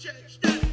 Change that.